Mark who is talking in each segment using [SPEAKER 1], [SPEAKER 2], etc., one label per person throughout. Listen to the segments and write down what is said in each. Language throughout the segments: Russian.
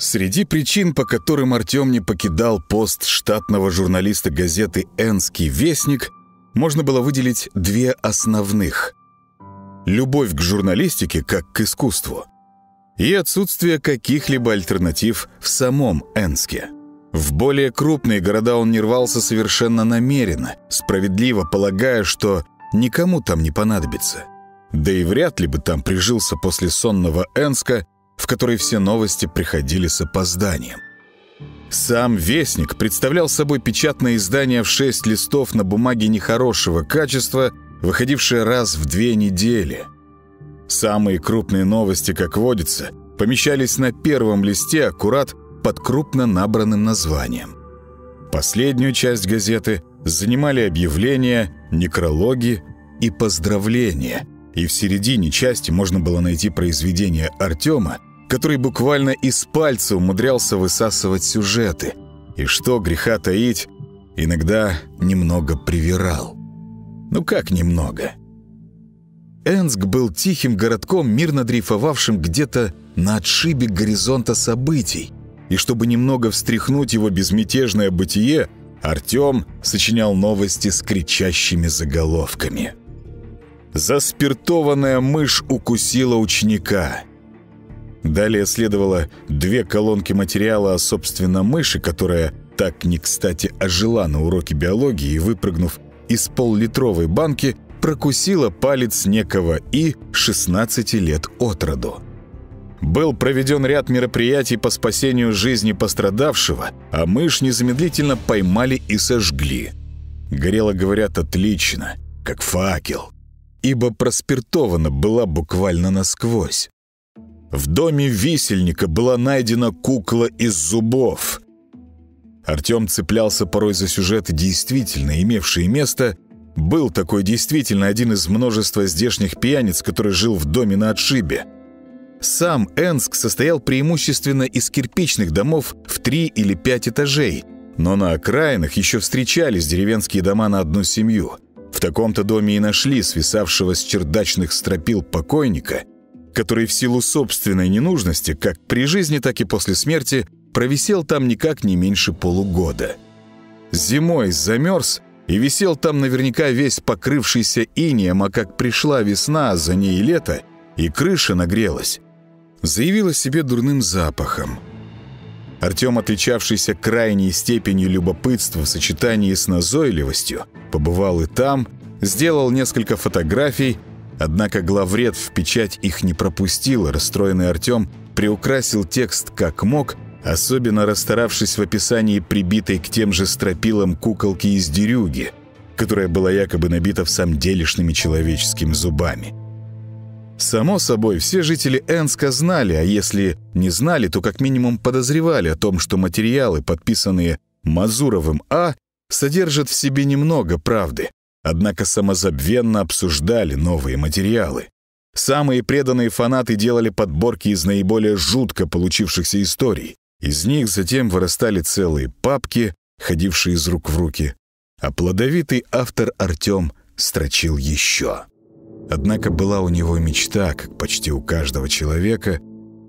[SPEAKER 1] Среди причин, по которым Артем не покидал пост штатного журналиста газеты «Энский вестник», можно было выделить две основных. Любовь к журналистике как к искусству и отсутствие каких-либо альтернатив в самом Энске. В более крупные города он не рвался совершенно намеренно, справедливо полагая, что никому там не понадобится. Да и вряд ли бы там прижился после сонного Энска, в который все новости приходили с опозданием. Сам «Вестник» представлял собой печатное издание в шесть листов на бумаге нехорошего качества, выходившее раз в две недели. Самые крупные новости, как водится, помещались на первом листе аккурат под крупно набранным названием. Последнюю часть газеты занимали объявления, некрологи и поздравления, и в середине части можно было найти произведение Артема, который буквально из пальца умудрялся высасывать сюжеты. И что греха таить, иногда немного привирал. Ну как немного? Энск был тихим городком, мирно дрейфовавшим где-то на отшибе горизонта событий. И чтобы немного встряхнуть его безмятежное бытие, Артем сочинял новости с кричащими заголовками. «Заспиртованная мышь укусила ученика», Далее следовало две колонки материала о, собственно, мыши, которая так не кстати ожила на уроке биологии и, выпрыгнув из поллитровой банки, прокусила палец некого И 16 лет от роду. Был проведен ряд мероприятий по спасению жизни пострадавшего, а мышь незамедлительно поймали и сожгли. Горело, говорят, отлично, как факел, ибо проспиртована была буквально насквозь. В доме висельника была найдена кукла из зубов. Артем цеплялся порой за сюжеты, действительно имевшие место. Был такой действительно один из множества здешних пьяниц, который жил в доме на отшибе. Сам Энск состоял преимущественно из кирпичных домов в три или пять этажей, но на окраинах еще встречались деревенские дома на одну семью. В таком-то доме и нашли свисавшего с чердачных стропил покойника – который в силу собственной ненужности, как при жизни, так и после смерти, провисел там никак не меньше полугода. Зимой замерз и висел там наверняка весь покрывшийся инеем, а как пришла весна, а за ней лето, и крыша нагрелась. Заявила себе дурным запахом. Артем, отличавшийся крайней степенью любопытства в сочетании с назойливостью, побывал и там, сделал несколько фотографий, Однако главред в печать их не пропустил, расстроенный Артем приукрасил текст как мог, особенно расстаравшись в описании прибитой к тем же стропилам куколки из дерюги, которая была якобы набита в самом человеческими зубами. Само собой, все жители Энска знали, а если не знали, то как минимум подозревали о том, что материалы, подписанные Мазуровым А, содержат в себе немного правды, Однако самозабвенно обсуждали новые материалы. Самые преданные фанаты делали подборки из наиболее жутко получившихся историй. Из них затем вырастали целые папки, ходившие из рук в руки. А плодовитый автор Артем строчил еще. Однако была у него мечта, как почти у каждого человека,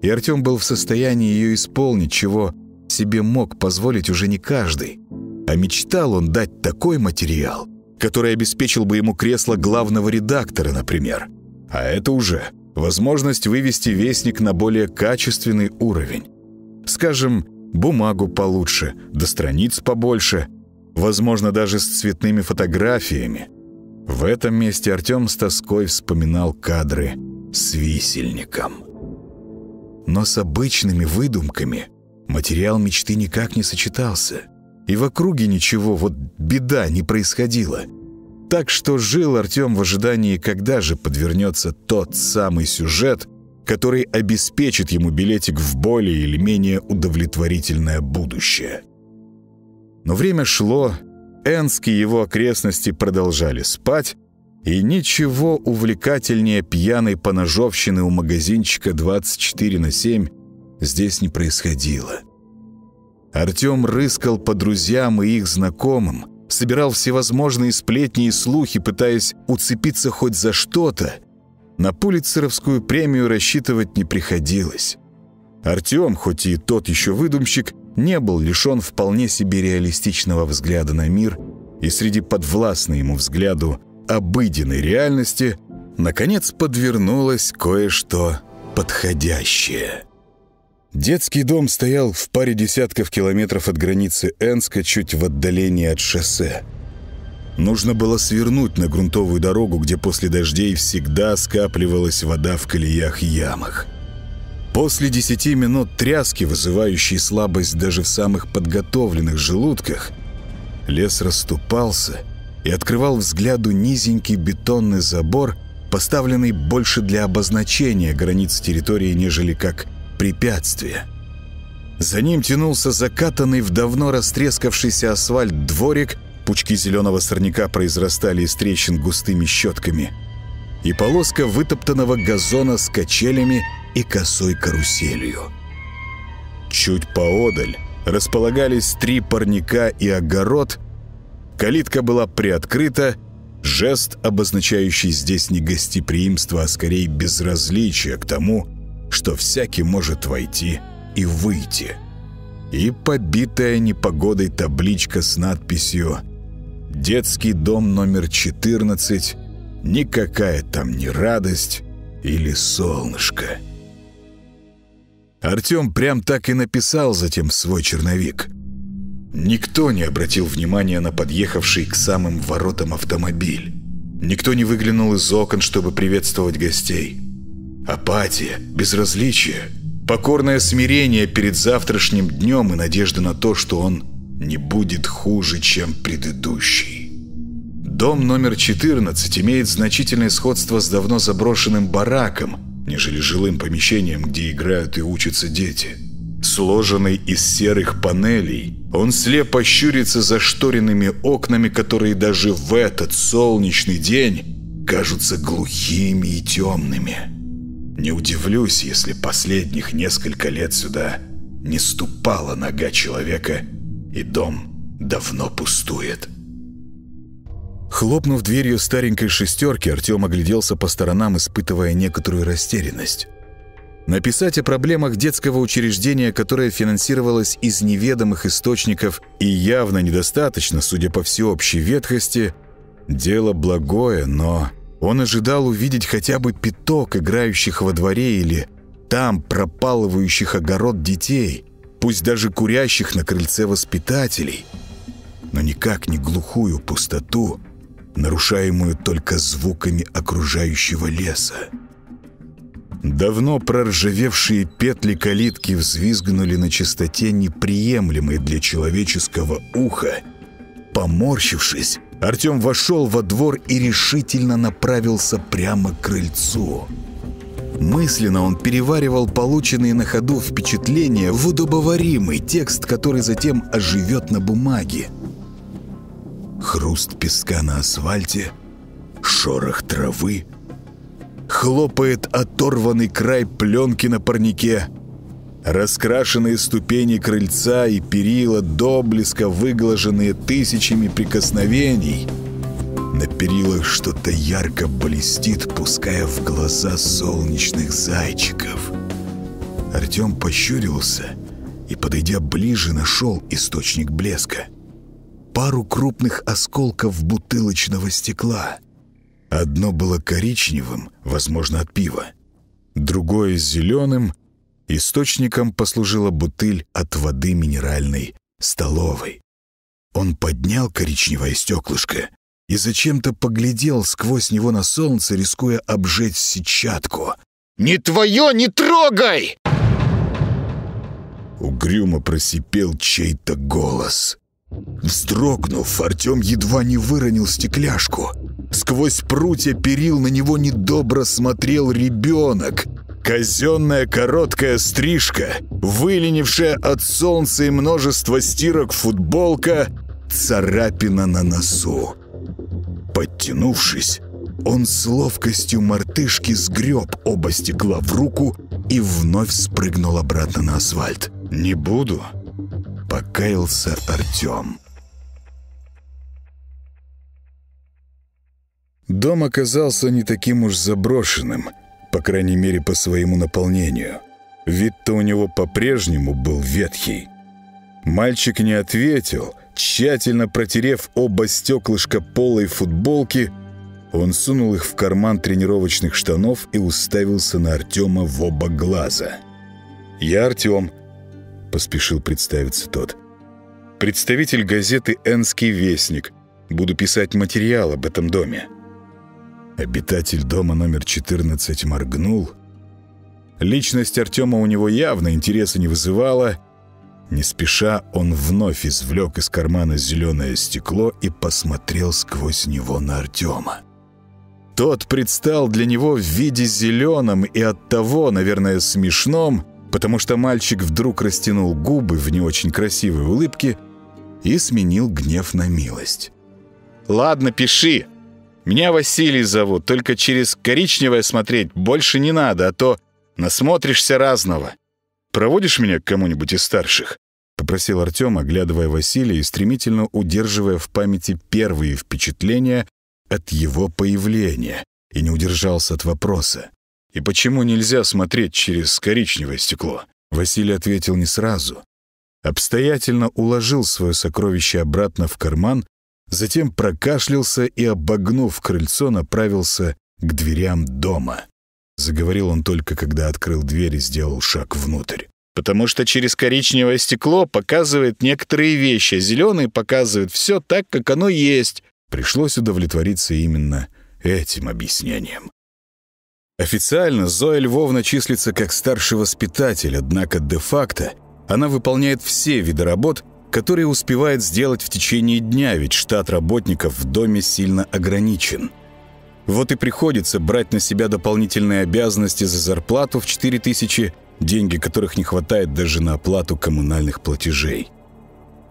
[SPEAKER 1] и Артем был в состоянии ее исполнить, чего себе мог позволить уже не каждый. А мечтал он дать такой материал, который обеспечил бы ему кресло главного редактора, например. А это уже возможность вывести вестник на более качественный уровень. Скажем, бумагу получше, до страниц побольше, возможно, даже с цветными фотографиями. В этом месте Артем с тоской вспоминал кадры с висельником. Но с обычными выдумками материал мечты никак не сочетался – и в округе ничего, вот беда не происходила. Так что жил Артем в ожидании, когда же подвернется тот самый сюжет, который обеспечит ему билетик в более или менее удовлетворительное будущее. Но время шло, Энск и его окрестности продолжали спать, и ничего увлекательнее пьяной поножовщины у магазинчика 24 на 7 здесь не происходило. Артем рыскал по друзьям и их знакомым, собирал всевозможные сплетни и слухи, пытаясь уцепиться хоть за что-то. На пулицеровскую премию рассчитывать не приходилось. Артем, хоть и тот еще выдумщик, не был лишен вполне себе реалистичного взгляда на мир, и среди подвластной ему взгляду обыденной реальности наконец подвернулось кое-что подходящее. Детский дом стоял в паре десятков километров от границы Энска, чуть в отдалении от шоссе. Нужно было свернуть на грунтовую дорогу, где после дождей всегда скапливалась вода в колеях и ямах. После десяти минут тряски, вызывающей слабость даже в самых подготовленных желудках, лес расступался и открывал взгляду низенький бетонный забор, поставленный больше для обозначения границ территории, нежели как препятствие. За ним тянулся закатанный в давно растрескавшийся асфальт дворик, пучки зеленого сорняка произрастали из трещин густыми щетками, и полоска вытоптанного газона с качелями – и косой каруселью. Чуть поодаль располагались три парника и огород. Калитка была приоткрыта, жест, обозначающий здесь не гостеприимство, а скорее безразличие к тому, что всякий может войти и выйти. И побитая непогодой табличка с надписью «Детский дом номер 14», никакая там не радость или солнышко. Артем прям так и написал затем свой черновик. Никто не обратил внимания на подъехавший к самым воротам автомобиль. Никто не выглянул из окон, чтобы приветствовать гостей. Апатия, безразличие, покорное смирение перед завтрашним днем и надежда на то, что он не будет хуже, чем предыдущий. Дом номер 14 имеет значительное сходство с давно заброшенным бараком – нежели жилым помещением, где играют и учатся дети. Сложенный из серых панелей, он слепо щурится за шторенными окнами, которые даже в этот солнечный день кажутся глухими и темными. Не удивлюсь, если последних несколько лет сюда не ступала нога человека, и дом давно пустует. Хлопнув дверью старенькой шестерки, Артем огляделся по сторонам, испытывая некоторую растерянность. Написать о проблемах детского учреждения, которое финансировалось из неведомых источников и явно недостаточно, судя по всеобщей ветхости, дело благое, но он ожидал увидеть хотя бы пяток играющих во дворе или там пропалывающих огород детей, пусть даже курящих на крыльце воспитателей, но никак не глухую пустоту, нарушаемую только звуками окружающего леса. Давно проржавевшие петли калитки взвизгнули на частоте, неприемлемой для человеческого уха. Поморщившись, Артем вошел во двор и решительно направился прямо к крыльцу. Мысленно он переваривал полученные на ходу впечатления в удобоваримый текст, который затем оживет на бумаге хруст песка на асфальте, шорох травы, хлопает оторванный край пленки на парнике, раскрашенные ступени крыльца и перила доблеско выглаженные тысячами прикосновений. На перилах что-то ярко блестит, пуская в глаза солнечных зайчиков. Артем пощурился и, подойдя ближе, нашел источник блеска — пару крупных осколков бутылочного стекла. Одно было коричневым, возможно, от пива. Другое — зеленым. Источником послужила бутыль от воды минеральной столовой. Он поднял коричневое стеклышко и зачем-то поглядел сквозь него на солнце, рискуя обжечь сетчатку.
[SPEAKER 2] «Не твое, не трогай!»
[SPEAKER 1] Угрюмо просипел чей-то голос. Вздрогнув, Артем едва не выронил стекляшку. Сквозь прутья перил на него недобро смотрел ребенок. Казенная короткая стрижка, выленившая от солнца и множество стирок футболка, царапина на носу. Подтянувшись, он с ловкостью мартышки сгреб оба стекла в руку и вновь спрыгнул обратно на асфальт. «Не буду», покаялся Артем. Дом оказался не таким уж заброшенным, по крайней мере, по своему наполнению. Вид-то у него по-прежнему был ветхий. Мальчик не ответил. Тщательно протерев оба стеклышка полой футболки, он сунул их в карман тренировочных штанов и уставился на Артема в оба глаза. «Я Артем», — поспешил представиться тот. «Представитель газеты «Энский вестник». Буду писать материал об этом доме». Обитатель дома номер 14 моргнул. Личность Артема у него явно интереса не вызывала. Не спеша он вновь извлек из кармана зеленое стекло и посмотрел сквозь него на Артема. Тот предстал для него в виде зеленом и оттого, наверное, смешном, потому что мальчик вдруг растянул губы в не очень красивой улыбке и сменил гнев на милость. «Ладно, пиши. Меня Василий зовут, только через коричневое смотреть больше не надо, а то насмотришься разного. Проводишь меня к кому-нибудь из старших?» — попросил Артем, оглядывая Василия и стремительно удерживая в памяти первые впечатления от его появления, и не удержался от вопроса. «И почему нельзя смотреть через коричневое стекло?» Василий ответил не сразу. Обстоятельно уложил свое сокровище обратно в карман, затем прокашлялся и, обогнув крыльцо, направился к дверям дома. Заговорил он только, когда открыл дверь и сделал шаг внутрь. «Потому что через коричневое стекло показывает некоторые вещи, а зеленый показывает все так, как оно есть». Пришлось удовлетвориться именно этим объяснением. Официально Зоя Львовна числится как старший воспитатель, однако де-факто она выполняет все виды работ, которые успевает сделать в течение дня, ведь штат работников в доме сильно ограничен. Вот и приходится брать на себя дополнительные обязанности за зарплату в 4000, деньги которых не хватает даже на оплату коммунальных платежей.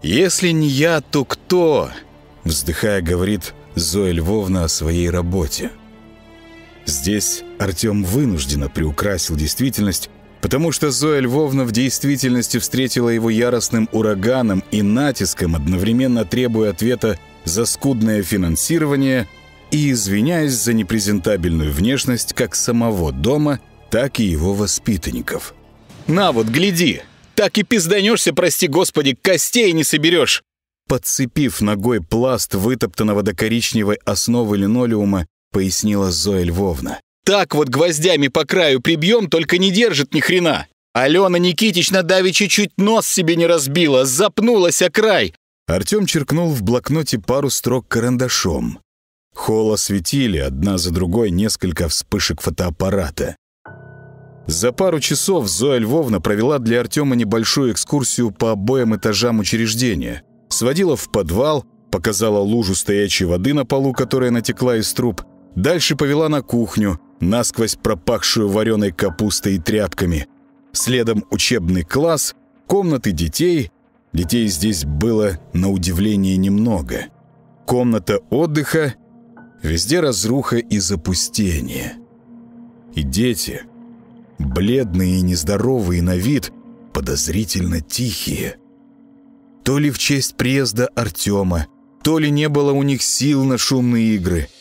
[SPEAKER 1] «Если не я, то кто?» – вздыхая, говорит Зоя Львовна о своей работе. Здесь Артем вынужденно приукрасил действительность, потому что Зоя Львовна в действительности встретила его яростным ураганом и натиском, одновременно требуя ответа за скудное финансирование и извиняясь за непрезентабельную внешность как самого дома, так и его воспитанников. «На вот, гляди! Так и пизданешься, прости господи, костей не соберешь!» Подцепив ногой пласт вытоптанного до коричневой основы линолеума, пояснила Зоя Львовна. «Так вот гвоздями по краю прибьем, только не держит ни хрена. Алена Никитична давеча чуть нос себе не разбила, запнулась о край». Артем черкнул в блокноте пару строк карандашом. Холл осветили одна за другой несколько вспышек фотоаппарата. За пару часов Зоя Львовна провела для Артема небольшую экскурсию по обоим этажам учреждения. Сводила в подвал, показала лужу стоячей воды на полу, которая натекла из труб, Дальше повела на кухню, насквозь пропахшую вареной капустой и тряпками. Следом учебный класс, комнаты детей. Детей здесь было, на удивление, немного. Комната отдыха, везде разруха и запустение. И дети, бледные и нездоровые на вид, подозрительно тихие. То ли в честь приезда Артема, то ли не было у них сил на шумные игры —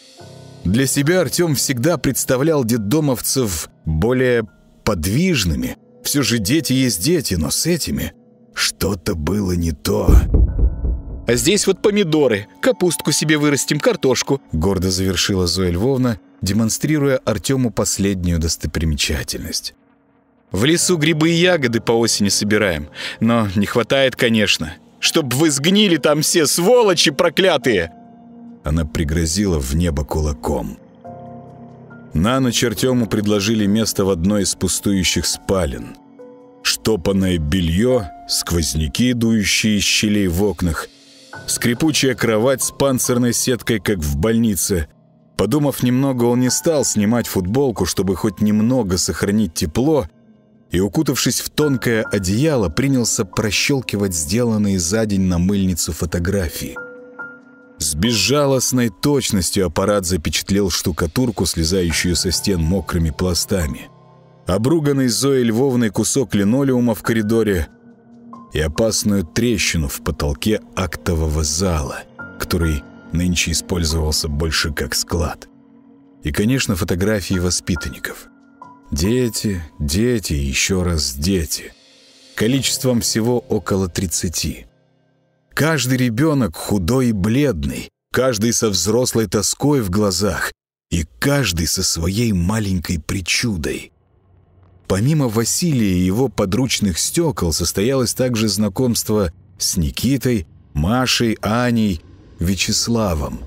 [SPEAKER 1] для себя Артем всегда представлял детдомовцев более подвижными. Все же дети есть дети, но с этими что-то было не то. «А здесь вот помидоры, капустку себе вырастим, картошку», гордо завершила Зоя Львовна, демонстрируя Артему последнюю достопримечательность. «В лесу грибы и ягоды по осени собираем, но не хватает, конечно. Чтоб вы сгнили там все, сволочи проклятые!» Она пригрозила в небо кулаком. На ночь Артему предложили место в одной из пустующих спален. Штопанное белье, сквозняки, дующие из щелей в окнах, скрипучая кровать с панцирной сеткой, как в больнице. Подумав немного, он не стал снимать футболку, чтобы хоть немного сохранить тепло, и, укутавшись в тонкое одеяло, принялся прощелкивать сделанные за день на мыльницу фотографии – с безжалостной точностью аппарат запечатлел штукатурку, слезающую со стен мокрыми пластами. Обруганный Зоей Львовной кусок линолеума в коридоре и опасную трещину в потолке актового зала, который нынче использовался больше как склад. И, конечно, фотографии воспитанников. Дети, дети и еще раз дети. Количеством всего около 30. Каждый ребенок худой и бледный, каждый со взрослой тоской в глазах и каждый со своей маленькой причудой. Помимо Василия и его подручных стекол состоялось также знакомство с Никитой, Машей, Аней, Вячеславом.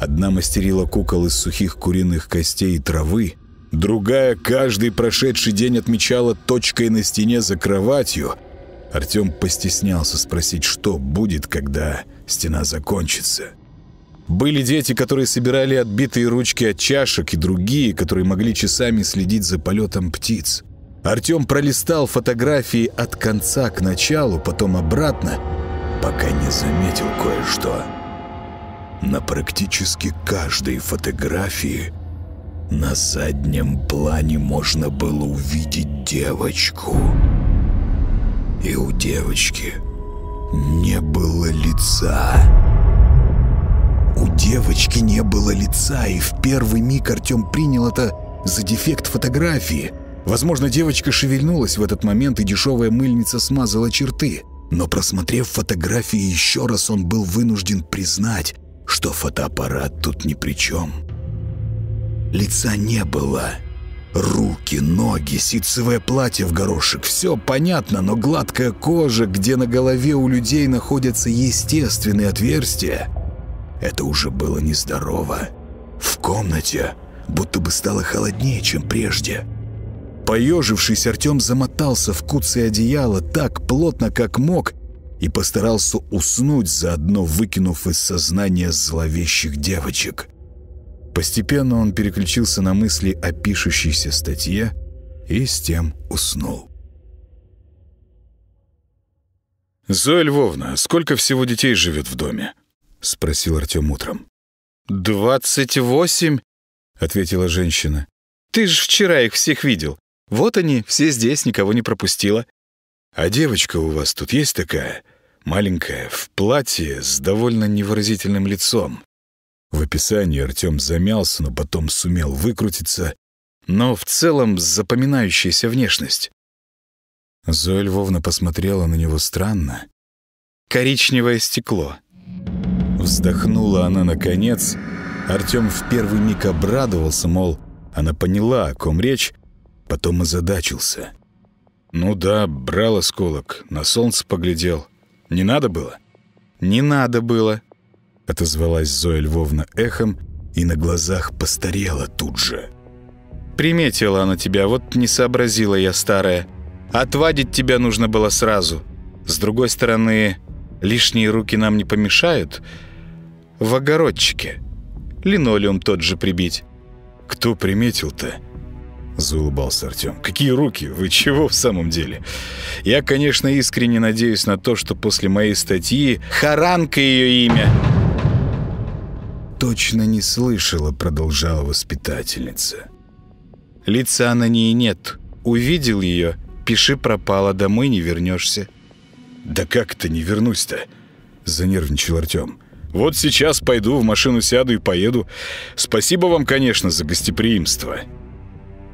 [SPEAKER 1] Одна мастерила кукол из сухих куриных костей и травы, другая каждый прошедший день отмечала точкой на стене за кроватью. Артем постеснялся спросить, что будет, когда стена закончится. Были дети, которые собирали отбитые ручки от чашек, и другие, которые могли часами следить за полетом птиц. Артем пролистал фотографии от конца к началу, потом обратно, пока не заметил кое-что. На практически каждой фотографии на заднем плане можно было увидеть девочку. И у девочки не было лица. У девочки не было лица, и в первый миг Артем принял это за дефект фотографии. Возможно, девочка шевельнулась в этот момент, и дешевая мыльница смазала черты. Но просмотрев фотографии еще раз, он был вынужден признать, что фотоаппарат тут ни при чем. Лица не было. Руки, ноги, ситцевое платье в горошек. Все понятно, но гладкая кожа, где на голове у людей находятся естественные отверстия, это уже было нездорово. В комнате будто бы стало холоднее, чем прежде. Поежившись, Артем замотался в куцее одеяло так плотно, как мог, и постарался уснуть, заодно выкинув из сознания зловещих девочек. Постепенно он переключился на мысли о пишущейся статье и с тем уснул. «Зоя Львовна, сколько всего детей живет в доме?» — спросил Артем утром.
[SPEAKER 3] «Двадцать восемь», — ответила женщина. «Ты же вчера их всех видел. Вот они, все здесь, никого не пропустила».
[SPEAKER 1] «А девочка у вас тут есть такая? Маленькая, в платье, с довольно невыразительным лицом». В описании Артем замялся, но потом сумел выкрутиться, но в целом запоминающаяся внешность. Зоя Львовна посмотрела на него странно.
[SPEAKER 3] «Коричневое стекло»,
[SPEAKER 1] Вздохнула она наконец. Артем в первый миг обрадовался, мол, она поняла, о ком речь, потом озадачился. «Ну да, брал осколок, на солнце поглядел. Не надо было?»
[SPEAKER 3] «Не надо было», —
[SPEAKER 1] отозвалась Зоя Львовна эхом и на глазах постарела тут же.
[SPEAKER 3] «Приметила она тебя, вот не сообразила я, старая. Отвадить тебя нужно было сразу. С другой стороны, лишние руки нам не помешают, в огородчике. Линолеум тот же прибить».
[SPEAKER 1] «Кто приметил-то?» — заулыбался Артем. «Какие руки? Вы чего в самом деле? Я, конечно, искренне надеюсь на то, что после моей статьи
[SPEAKER 3] Харанка ее имя!»
[SPEAKER 1] «Точно не слышала», — продолжала воспитательница.
[SPEAKER 3] «Лица на ней нет. Увидел ее, пиши пропала, домой не вернешься».
[SPEAKER 1] «Да как это не вернусь-то?» — занервничал Артем. Вот сейчас пойду, в машину сяду и поеду. Спасибо вам, конечно, за гостеприимство».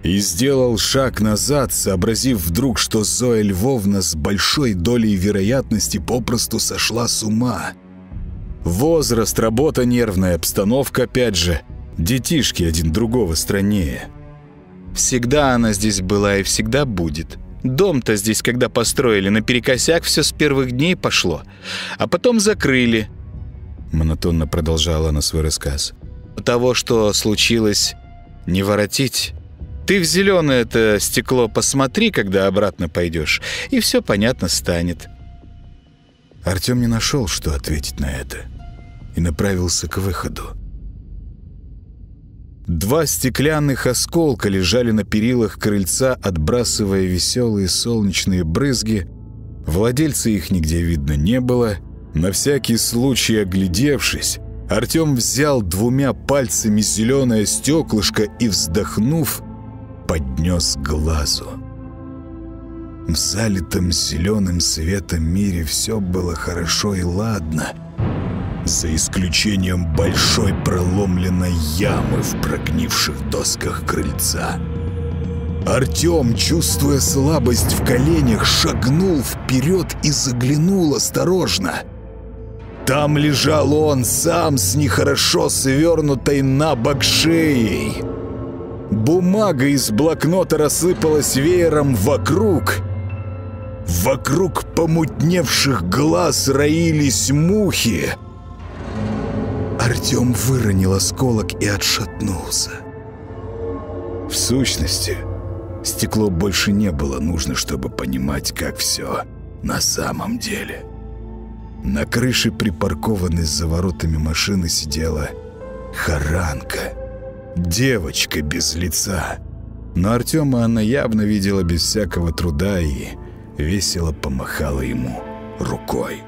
[SPEAKER 1] И сделал шаг назад, сообразив вдруг, что Зоя Львовна с большой долей вероятности попросту сошла с ума. Возраст, работа нервная, обстановка опять же. Детишки один другого страннее.
[SPEAKER 3] Всегда она здесь была и всегда будет. Дом-то здесь, когда построили, наперекосяк все с первых дней пошло. А потом закрыли –
[SPEAKER 1] монотонно продолжала она свой рассказ.
[SPEAKER 3] «Того, что случилось, не воротить. Ты в зеленое это стекло посмотри, когда обратно пойдешь, и все понятно станет».
[SPEAKER 1] Артем не нашел, что ответить на это, и направился к выходу. Два стеклянных осколка лежали на перилах крыльца, отбрасывая веселые солнечные брызги. Владельца их нигде видно не было — на всякий случай оглядевшись, Артем взял двумя пальцами зеленое стеклышко и, вздохнув, поднес глазу. В залитом зеленым светом мире все было хорошо и ладно, за исключением большой проломленной ямы в прогнивших досках крыльца. Артем, чувствуя слабость в коленях, шагнул вперед и заглянул осторожно. Там лежал он сам с нехорошо свернутой на бок шеей. Бумага из блокнота рассыпалась веером вокруг. Вокруг помутневших глаз роились мухи. Артем выронил осколок и отшатнулся. В сущности, стекло больше не было нужно, чтобы понимать, как все на самом деле. На крыше припаркованной за воротами машины сидела Харанка. Девочка без лица. Но Артема она явно видела без всякого труда и весело помахала ему рукой.